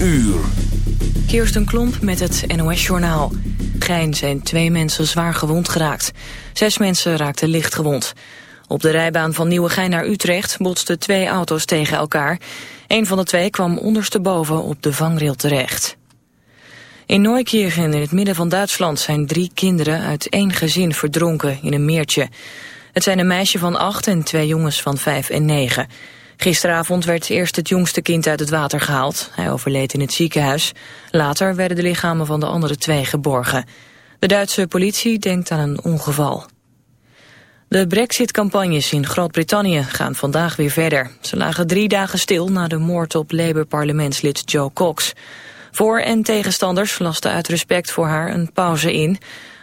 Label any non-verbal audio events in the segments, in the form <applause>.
uur. Kirsten Klomp met het NOS-journaal. Gein zijn twee mensen zwaar gewond geraakt. Zes mensen raakten licht gewond. Op de rijbaan van Nieuwegein naar Utrecht botsten twee auto's tegen elkaar. Een van de twee kwam ondersteboven op de vangrail terecht. In Neukirchen in het midden van Duitsland zijn drie kinderen uit één gezin verdronken in een meertje. Het zijn een meisje van acht en twee jongens van vijf en negen. Gisteravond werd eerst het jongste kind uit het water gehaald. Hij overleed in het ziekenhuis. Later werden de lichamen van de andere twee geborgen. De Duitse politie denkt aan een ongeval. De brexit-campagnes in Groot-Brittannië gaan vandaag weer verder. Ze lagen drie dagen stil na de moord op Labour-parlementslid Joe Cox. Voor- en tegenstanders lasten uit respect voor haar een pauze in.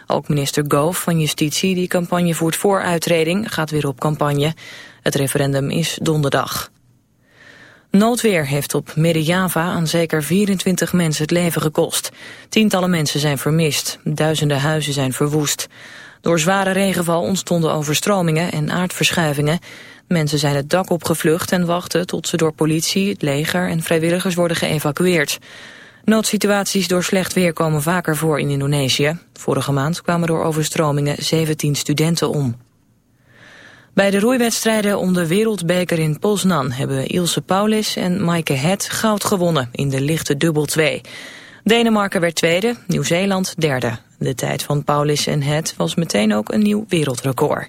Ook minister Gove van Justitie, die campagne voert voor uitreding, gaat weer op campagne. Het referendum is donderdag. Noodweer heeft op Midden-Java aan zeker 24 mensen het leven gekost. Tientallen mensen zijn vermist, duizenden huizen zijn verwoest. Door zware regenval ontstonden overstromingen en aardverschuivingen. Mensen zijn het dak opgevlucht en wachten tot ze door politie, het leger en vrijwilligers worden geëvacueerd. Noodsituaties door slecht weer komen vaker voor in Indonesië. Vorige maand kwamen door overstromingen 17 studenten om. Bij de roeiwedstrijden om de wereldbeker in Poznan hebben Ilse Paulis en Maaike Het goud gewonnen in de lichte dubbel 2. Denemarken werd tweede, Nieuw-Zeeland derde. De tijd van Paulis en Het was meteen ook een nieuw wereldrecord.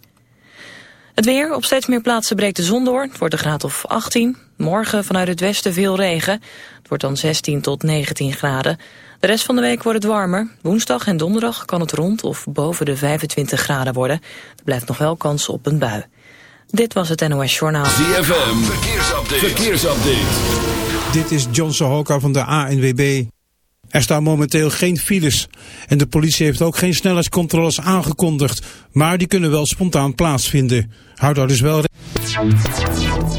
Het weer, op steeds meer plaatsen breekt de zon door. Het wordt een graad of 18. Morgen vanuit het westen veel regen. Het wordt dan 16 tot 19 graden. De rest van de week wordt het warmer. Woensdag en donderdag kan het rond of boven de 25 graden worden. Er blijft nog wel kans op een bui. Dit was het NOS Journaal. ZFM, verkeersupdate. verkeersupdate. Dit is John Sohoka van de ANWB. Er staan momenteel geen files en de politie heeft ook geen snelheidscontroles aangekondigd, maar die kunnen wel spontaan plaatsvinden. Houd daar dus wel In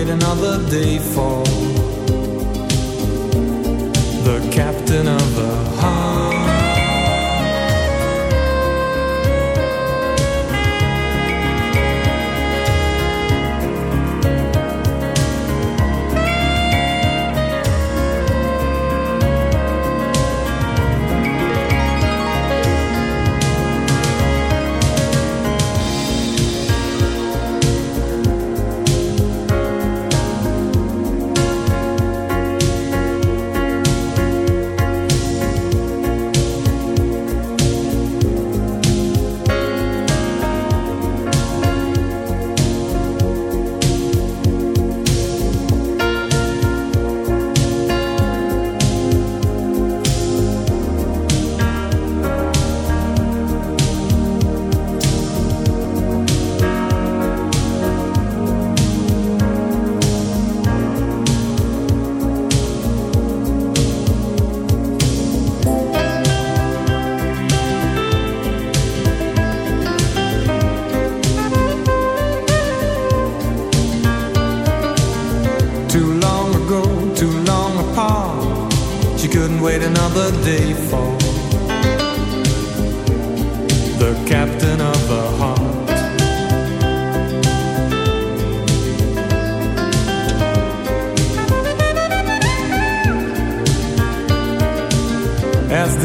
Wait another day for the captain of her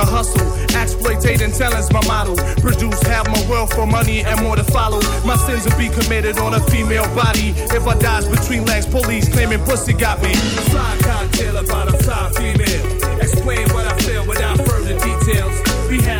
a hustle, exploitating talent's my model. Produce half my wealth for money and more to follow. My sins will be committed on a female body. If I dies between legs, police claiming pussy got me. Fly cocktail about a fly female. Explain what I feel without further details. We had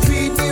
Treat me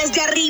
desgarrido.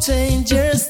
changes.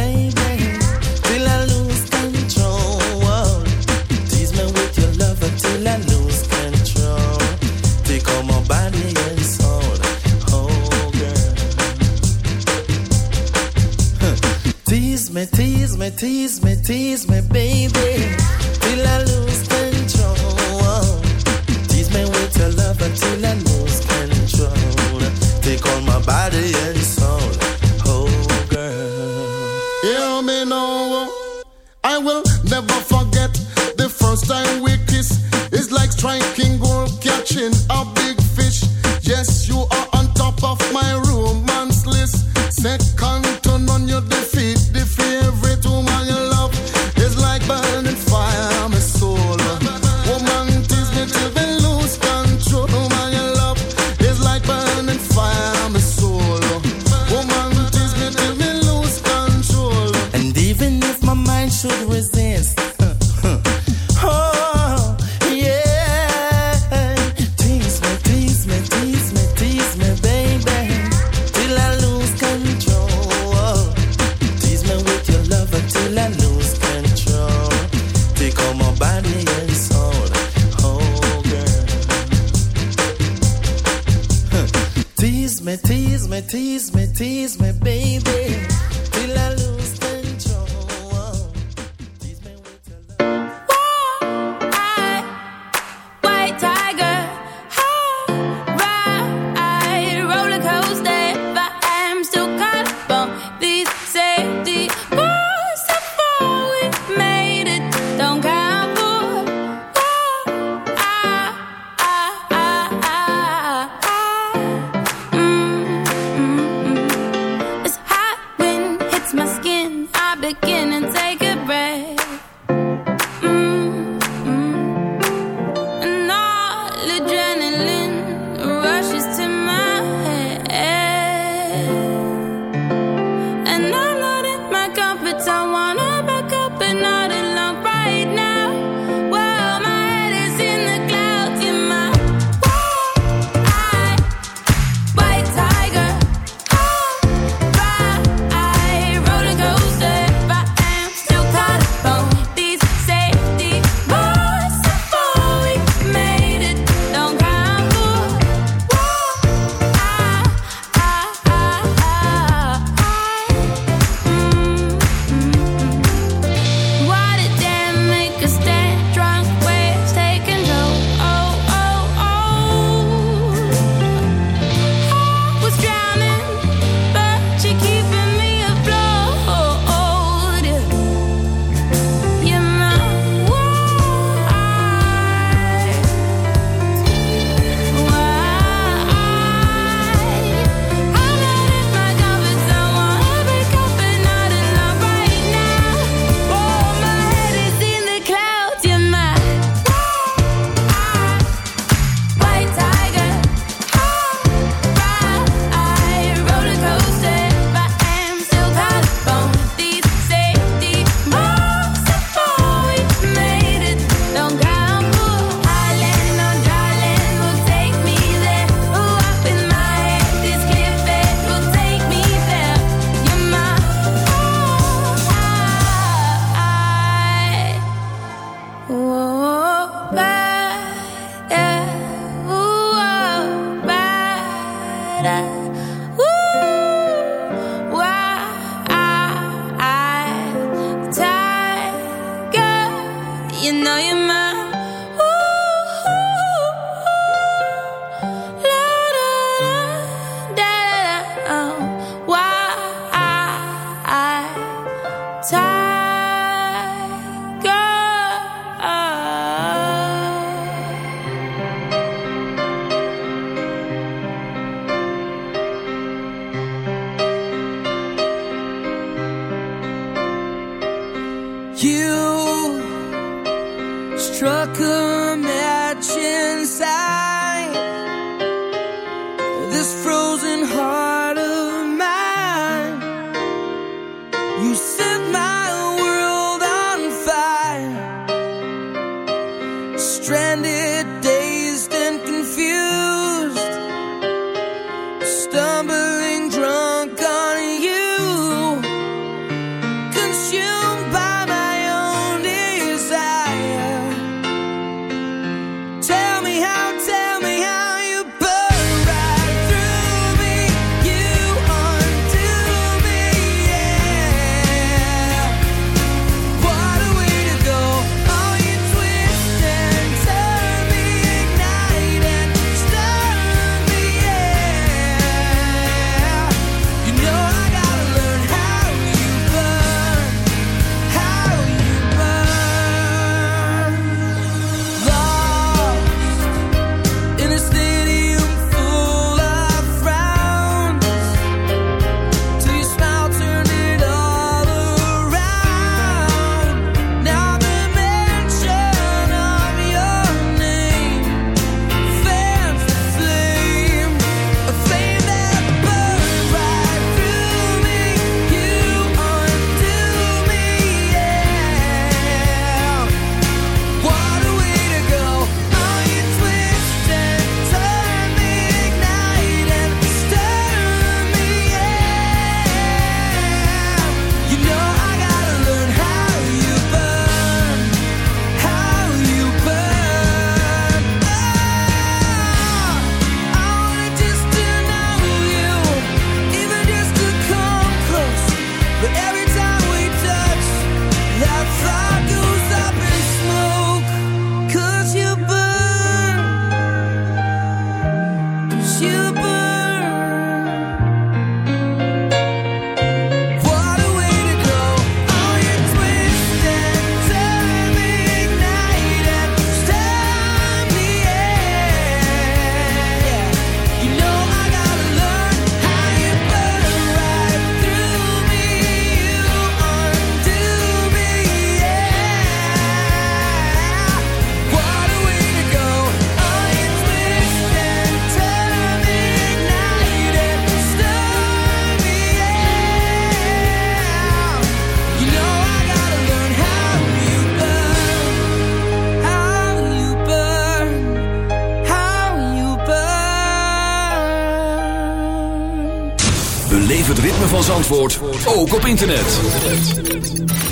ritme van Zandvoort ook op internet.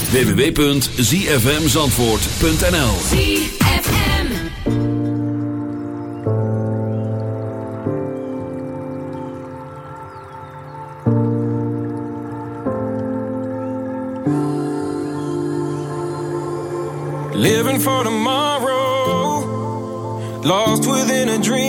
www.zfmzandvoort.nl ZFM Living for tomorrow. Lost within a dream.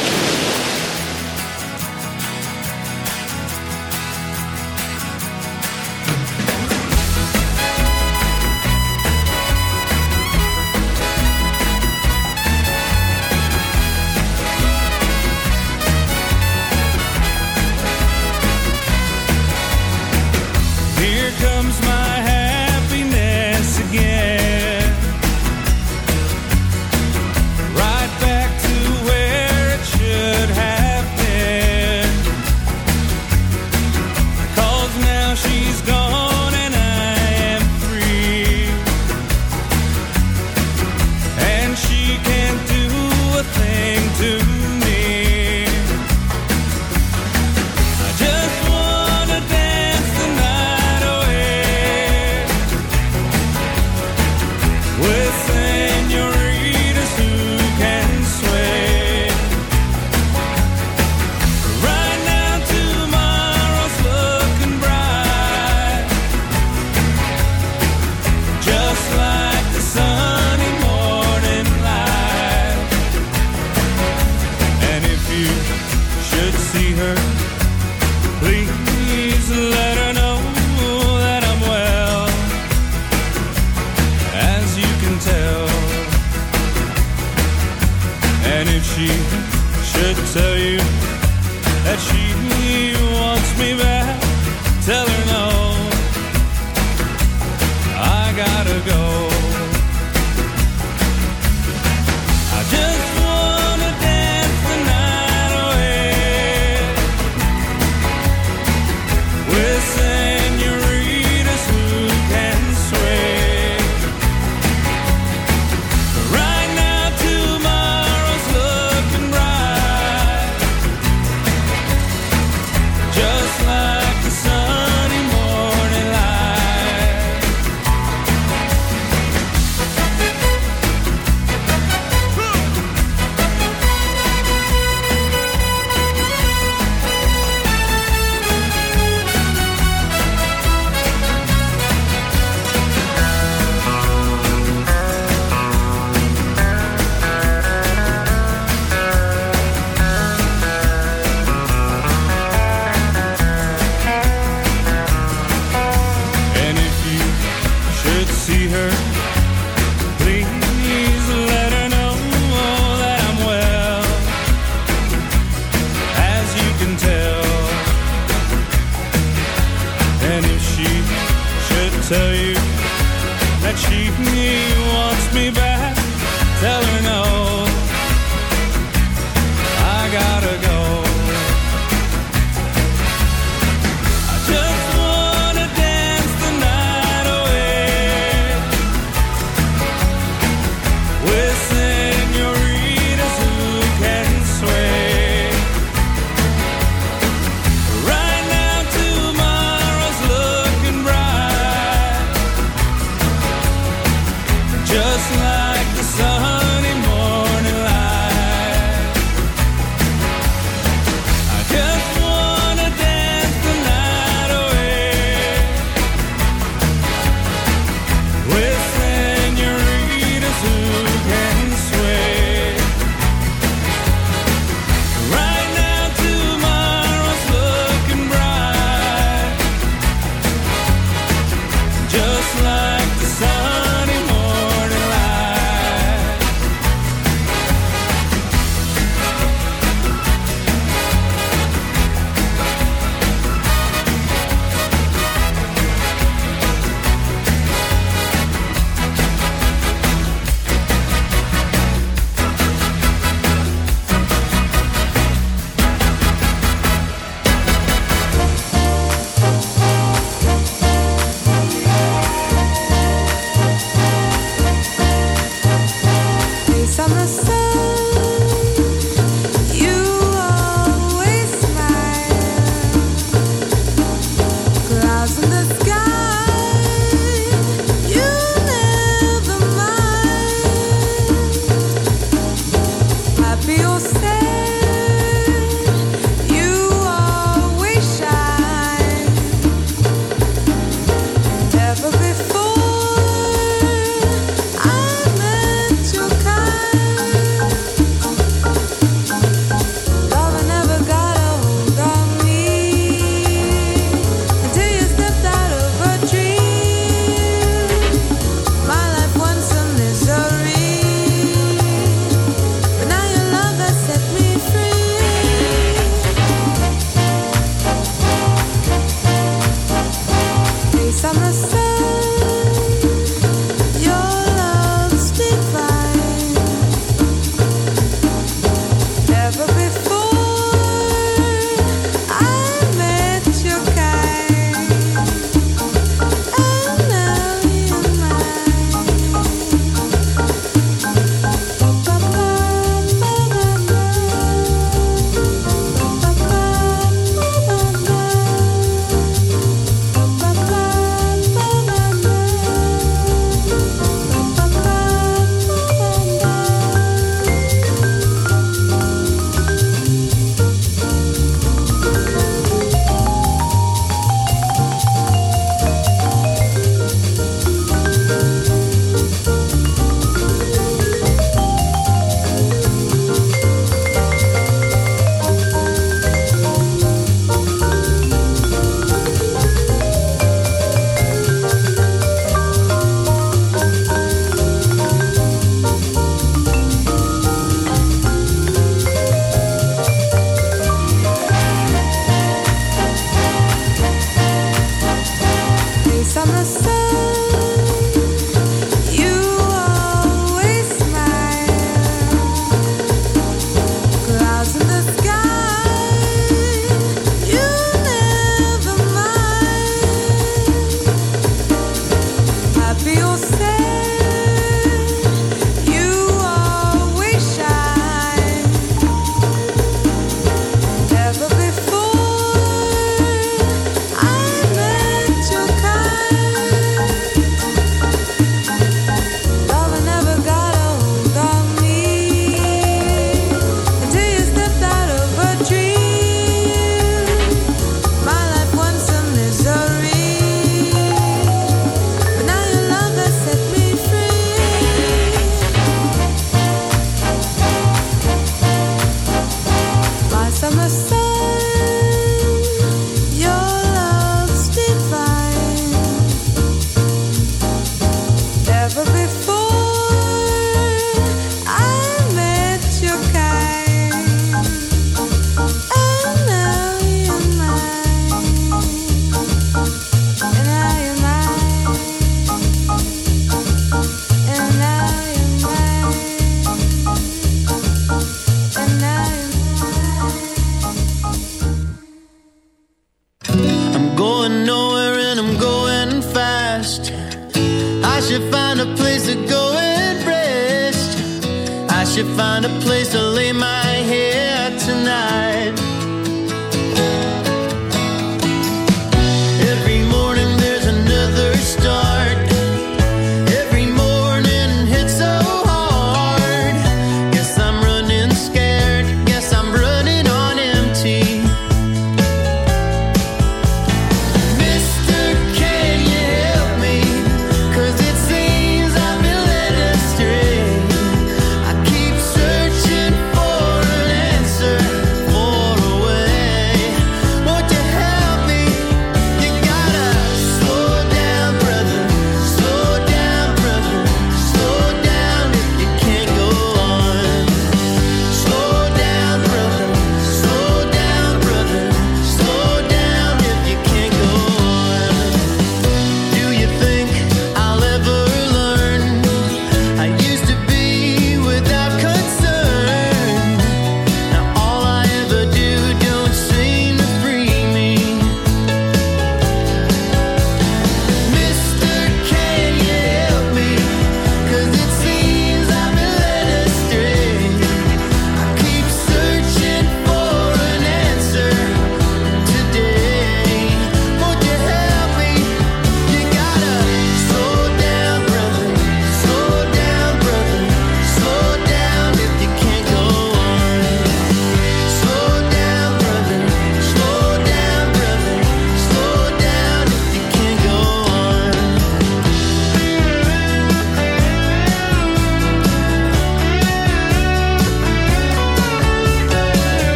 comes my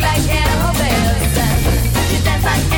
Like could you dance like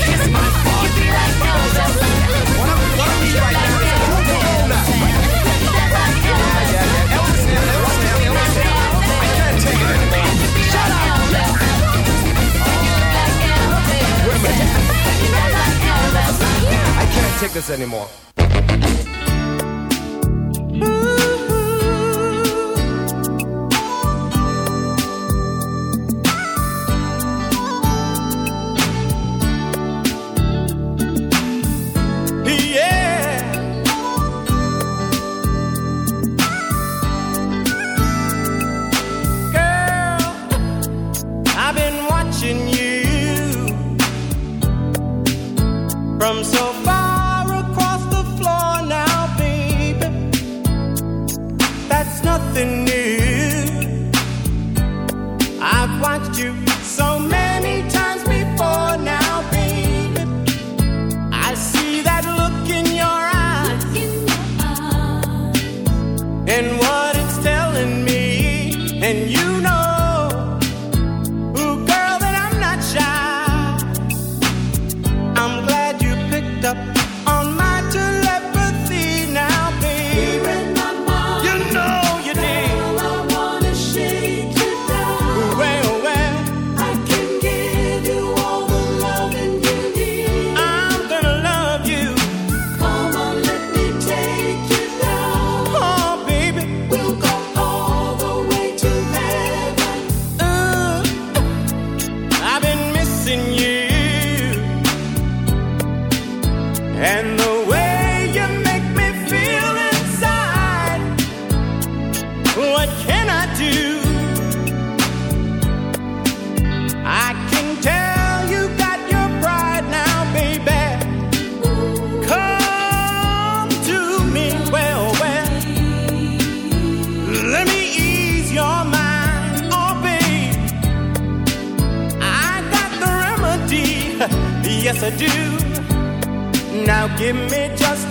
anymore. What can I do? I can tell you got your pride now, baby. Come to me, well, well. Let me ease your mind, oh, babe. I got the remedy, <laughs> yes, I do. Now give me just